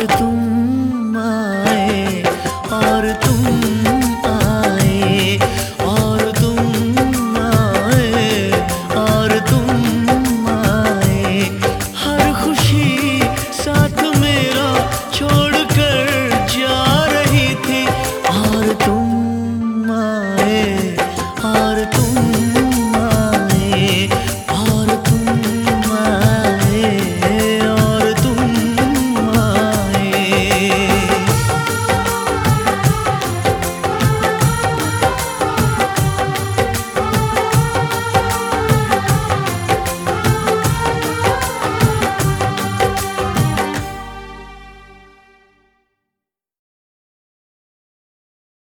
le tout.